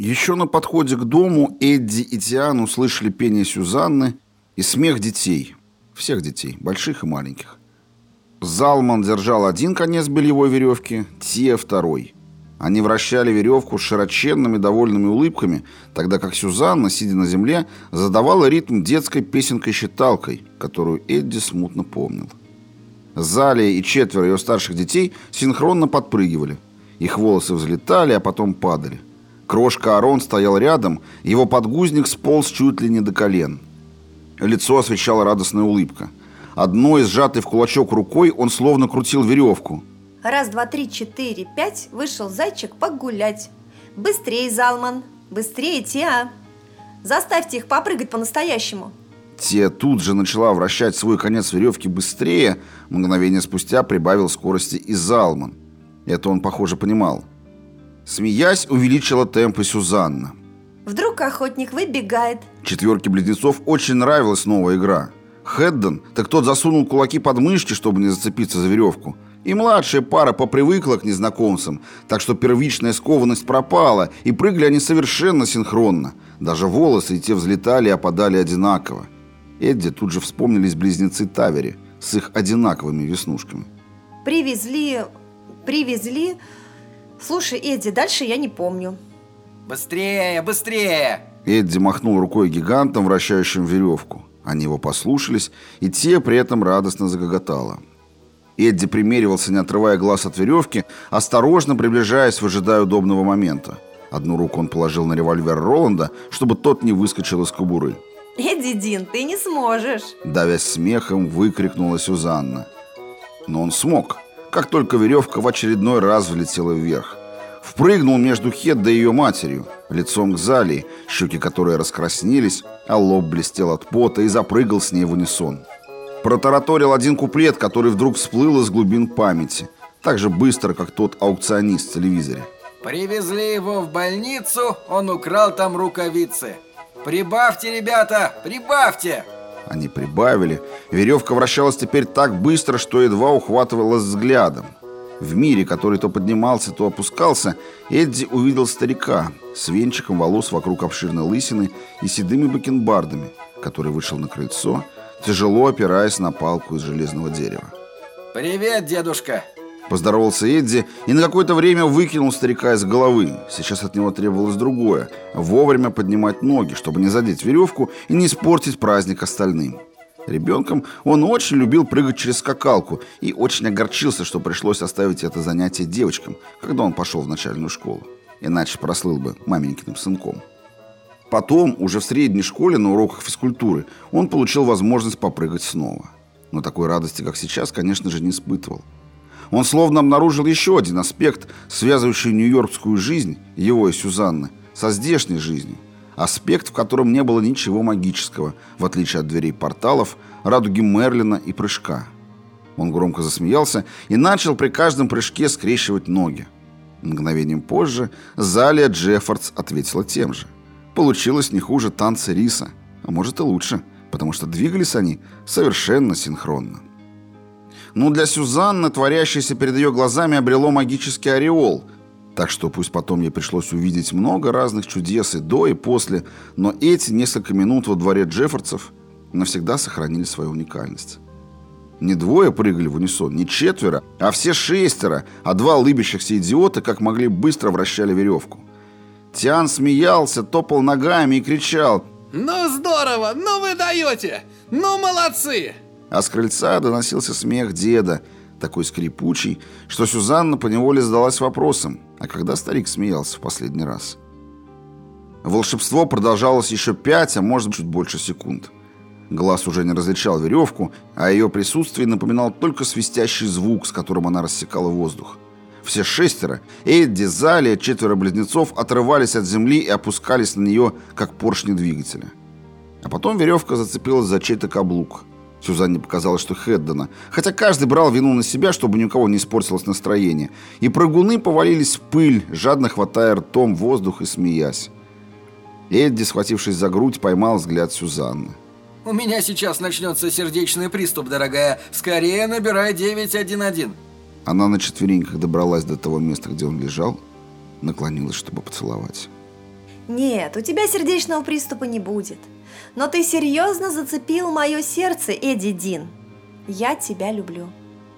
Еще на подходе к дому Эдди и Тиан услышали пение Сюзанны и смех детей. Всех детей, больших и маленьких. Залман держал один конец бельевой веревки, Тия второй. Они вращали веревку с широченными довольными улыбками, тогда как Сюзанна, сидя на земле, задавала ритм детской песенкой-считалкой, которую Эдди смутно помнил. Залия и четверо ее старших детей синхронно подпрыгивали. Их волосы взлетали, а потом падали. Крошка Арон стоял рядом, его подгузник сполз чуть ли не до колен. Лицо освещала радостная улыбка. Одной сжатой в кулачок рукой он словно крутил веревку. Раз, два, три, четыре, пять Вышел зайчик погулять Быстрее, Залман, быстрее, Тиа Заставьте их попрыгать по-настоящему Тия тут же начала вращать свой конец веревки быстрее Мгновение спустя прибавил скорости и Залман Это он, похоже, понимал Смеясь, увеличила темпы Сюзанна. Вдруг охотник выбегает. Четверке близнецов очень нравилась новая игра. Хедден, так тот засунул кулаки под мышки, чтобы не зацепиться за веревку. И младшая пара попривыкла к незнакомцам, так что первичная скованность пропала, и прыгали они совершенно синхронно. Даже волосы и те взлетали и опадали одинаково. Эдди тут же вспомнились близнецы Тавери с их одинаковыми веснушками. Привезли... привезли... Слушай, Эдди, дальше я не помню. Быстрее, быстрее! Эдди махнул рукой гигантом, вращающим веревку. Они его послушались, и те при этом радостно загоготало. Эдди примеривался, не отрывая глаз от веревки, осторожно приближаясь, выжидая удобного момента. Одну руку он положил на револьвер Роланда, чтобы тот не выскочил из кобуры. «Эдди Дин, ты не сможешь!» Давясь смехом, выкрикнула Сюзанна. Но он смог как только веревка в очередной раз влетела вверх. Впрыгнул между Хедда и ее матерью, лицом к Залии, щеки которой раскраснелись, а лоб блестел от пота и запрыгал с ней в унисон. Протараторил один куплет, который вдруг всплыл из глубин памяти, так же быстро, как тот аукционист в телевизоре. «Привезли его в больницу, он украл там рукавицы. Прибавьте, ребята, прибавьте!» Они прибавили. Веревка вращалась теперь так быстро, что едва ухватывалась взглядом. В мире, который то поднимался, то опускался, Эдди увидел старика с венчиком волос вокруг обширной лысины и седыми бакенбардами, который вышел на крыльцо, тяжело опираясь на палку из железного дерева. «Привет, дедушка!» Поздоровался Эдди и на какое-то время выкинул старика из головы. Сейчас от него требовалось другое – вовремя поднимать ноги, чтобы не задеть веревку и не испортить праздник остальным. Ребенком он очень любил прыгать через скакалку и очень огорчился, что пришлось оставить это занятие девочкам, когда он пошел в начальную школу. Иначе прослыл бы маменькиным сынком. Потом, уже в средней школе на уроках физкультуры, он получил возможность попрыгать снова. Но такой радости, как сейчас, конечно же, не испытывал. Он словно обнаружил еще один аспект, связывающий нью-йоркскую жизнь, его и Сюзанны, со здешней жизнью. Аспект, в котором не было ничего магического, в отличие от дверей порталов, радуги Мерлина и прыжка. Он громко засмеялся и начал при каждом прыжке скрещивать ноги. Мгновением позже Залия Джеффордс ответила тем же. Получилось не хуже танца риса, а может и лучше, потому что двигались они совершенно синхронно но для Сюзанны творящееся перед ее глазами обрело магический ореол, так что пусть потом ей пришлось увидеть много разных чудес и до, и после, но эти несколько минут во дворе Джеффордсов навсегда сохранили свою уникальность. Не двое прыгали в унисон, не четверо, а все шестеро, а два лыбящихся идиота, как могли, быстро вращали веревку. Тиан смеялся, топал ногами и кричал «Ну здорово! Ну вы даете! Ну молодцы!» А с крыльца доносился смех деда, такой скрипучий, что Сюзанна поневоле задалась вопросом, а когда старик смеялся в последний раз? Волшебство продолжалось еще пять, а может чуть больше секунд. Глаз уже не различал веревку, а ее присутствие напоминал только свистящий звук, с которым она рассекала воздух. Все шестеро, Эдди, Залия, четверо близнецов отрывались от земли и опускались на нее, как поршни двигателя. А потом веревка зацепилась за чей-то каблук. Сюзанне показалось, что Хеддена, хотя каждый брал вину на себя, чтобы ни у кого не испортилось настроение, и прыгуны повалились в пыль, жадно хватая ртом воздух и смеясь. Эдди, схватившись за грудь, поймал взгляд Сюзанны. «У меня сейчас начнется сердечный приступ, дорогая. Скорее набирай 911». Она на четвереньках добралась до того места, где он лежал, наклонилась, чтобы поцеловать. Нет, у тебя сердечного приступа не будет. Но ты серьезно зацепил мое сердце, Эдди Дин. Я тебя люблю.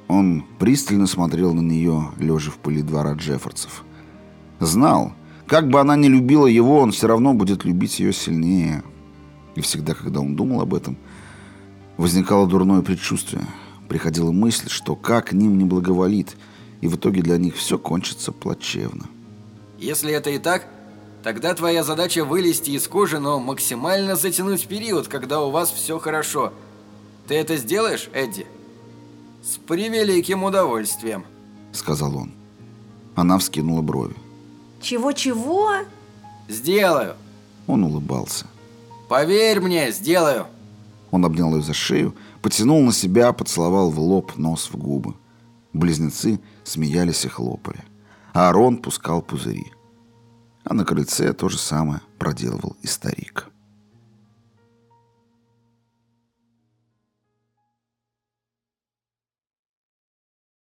Он пристально смотрел на нее, лежа в пыли двора Джеффордсов. Знал, как бы она ни любила его, он все равно будет любить ее сильнее. И всегда, когда он думал об этом, возникало дурное предчувствие. Приходила мысль, что как к ним не благоволит, и в итоге для них все кончится плачевно. Если это и так, тогда твоя задача вылезти из кожи, но максимально затянуть период, когда у вас все хорошо. Ты это сделаешь, Эдди? С превеликим удовольствием. Сказал он. Она вскинула брови. Чего-чего? Сделаю. Он улыбался. Поверь мне, сделаю. Он обнял ее за шею, потянул на себя, поцеловал в лоб, нос в губы. Близнецы смеялись и хлопали. А Арон пускал пузыри. А на крыльце то же самое проделывал и старик.